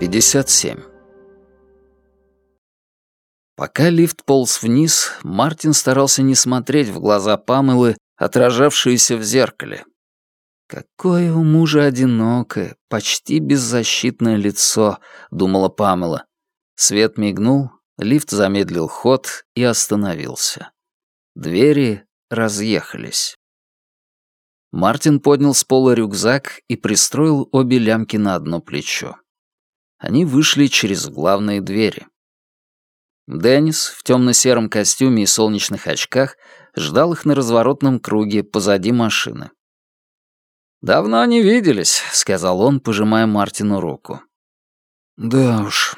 57. Пока лифт полз вниз, Мартин старался не смотреть в глаза Памелы, отражавшиеся в зеркале. «Какое у мужа одинокое, почти беззащитное лицо», — думала Памела. Свет мигнул, лифт замедлил ход и остановился. Двери разъехались. Мартин поднял с пола рюкзак и пристроил обе лямки на одно плечо. Они вышли через главные двери. Деннис в темно-сером костюме и солнечных очках ждал их на разворотном круге позади машины. «Давно не виделись», — сказал он, пожимая Мартину руку. «Да уж».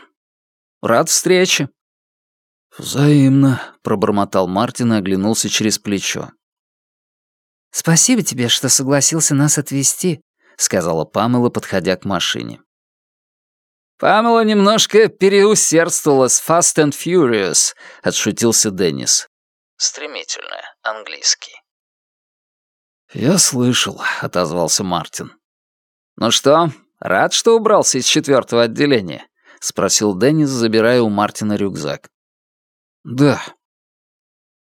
«Рад встрече». «Взаимно», — пробормотал Мартин и оглянулся через плечо. «Спасибо тебе, что согласился нас отвезти», — сказала Памела, подходя к машине. «Памела немножко переусердствовала с Fast and Furious», — отшутился Деннис. «Стремительно, английский». «Я слышал», — отозвался Мартин. «Ну что, рад, что убрался из четвертого отделения?» — спросил Деннис, забирая у Мартина рюкзак. «Да»,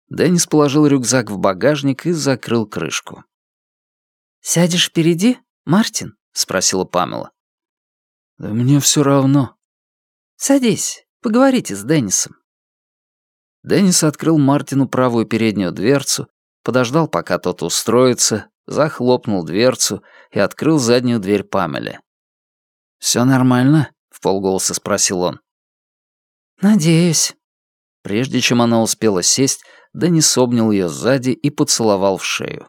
Деннис положил рюкзак в багажник и закрыл крышку. «Сядешь впереди, Мартин?» — спросила Памела. «Да мне все равно». «Садись, поговорите с Деннисом». Деннис открыл Мартину правую переднюю дверцу, подождал, пока тот устроится, захлопнул дверцу и открыл заднюю дверь Памеле. «Все нормально?» — в полголоса спросил он. «Надеюсь». Прежде чем она успела сесть, Деннис обнял ее сзади и поцеловал в шею.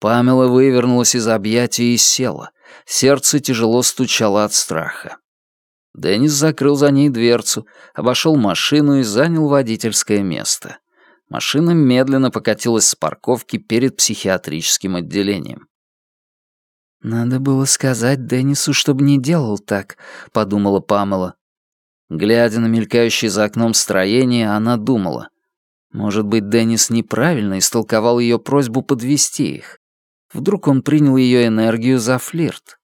Памела вывернулась из объятий и села. Сердце тяжело стучало от страха. Деннис закрыл за ней дверцу, обошел машину и занял водительское место. Машина медленно покатилась с парковки перед психиатрическим отделением. «Надо было сказать Деннису, чтобы не делал так», — подумала Памела. Глядя на мелькающее за окном строение, она думала — может быть, Деннис неправильно истолковал ее просьбу подвести их. Вдруг он принял ее энергию за флирт.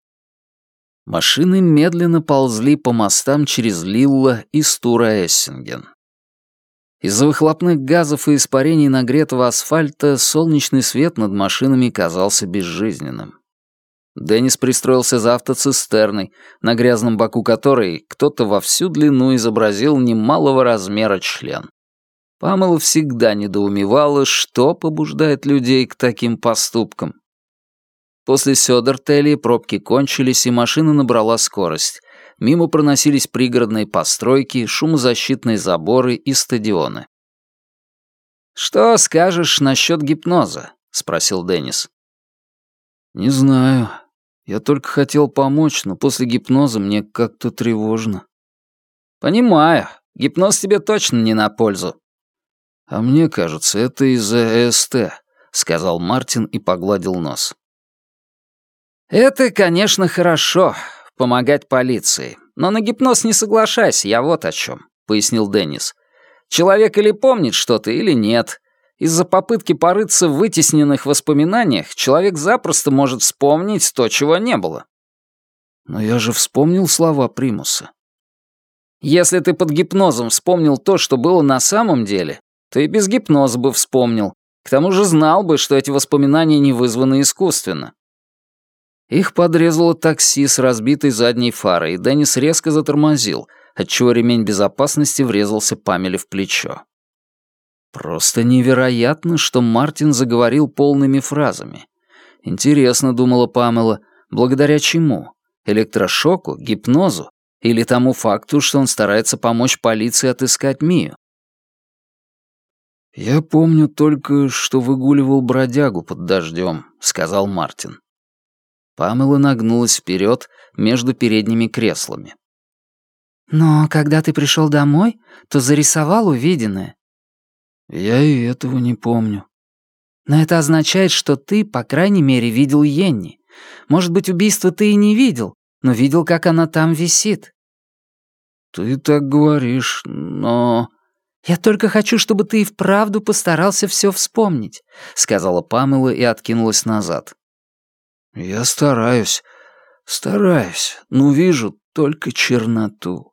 Машины медленно ползли по мостам через Лилла и Стура-Эссинген. Из-за выхлопных газов и испарений нагретого асфальта солнечный свет над машинами казался безжизненным. Деннис пристроился за автоцистерной, на грязном боку которой кто-то во всю длину изобразил немалого размера член. Памела всегда недоумевала, что побуждает людей к таким поступкам. После Сёдертели пробки кончились, и машина набрала скорость. Мимо проносились пригородные постройки, шумозащитные заборы и стадионы. «Что скажешь насчет гипноза?» — спросил Деннис. «Не знаю. Я только хотел помочь, но после гипноза мне как-то тревожно». «Понимаю. Гипноз тебе точно не на пользу. «А мне кажется, это из-за ЭСТ», — сказал Мартин и погладил нос. «Это, конечно, хорошо, помогать полиции. Но на гипноз не соглашайся, я вот о чем», — пояснил Деннис. «Человек или помнит что-то, или нет. Из-за попытки порыться в вытесненных воспоминаниях человек запросто может вспомнить то, чего не было». «Но я же вспомнил слова Примуса». «Если ты под гипнозом вспомнил то, что было на самом деле, то и без гипноза бы вспомнил. К тому же знал бы, что эти воспоминания не вызваны искусственно. Их подрезало такси с разбитой задней фарой, и Деннис резко затормозил, отчего ремень безопасности врезался Памеле в плечо. Просто невероятно, что Мартин заговорил полными фразами. Интересно, думала Памела, благодаря чему? Электрошоку, гипнозу или тому факту, что он старается помочь полиции отыскать Мию? «Я помню только, что выгуливал бродягу под дождем», — сказал Мартин. Памела нагнулась вперед между передними креслами. «Но когда ты пришел домой, то зарисовал увиденное». «Я и этого не помню». «Но это означает, что ты, по крайней мере, видел Йенни. Может быть, убийство ты и не видел, но видел, как она там висит». «Ты так говоришь, но...» «Я только хочу, чтобы ты и вправду постарался все вспомнить», — сказала Памела и откинулась назад. «Я стараюсь, стараюсь. Ну, вижу, только черноту.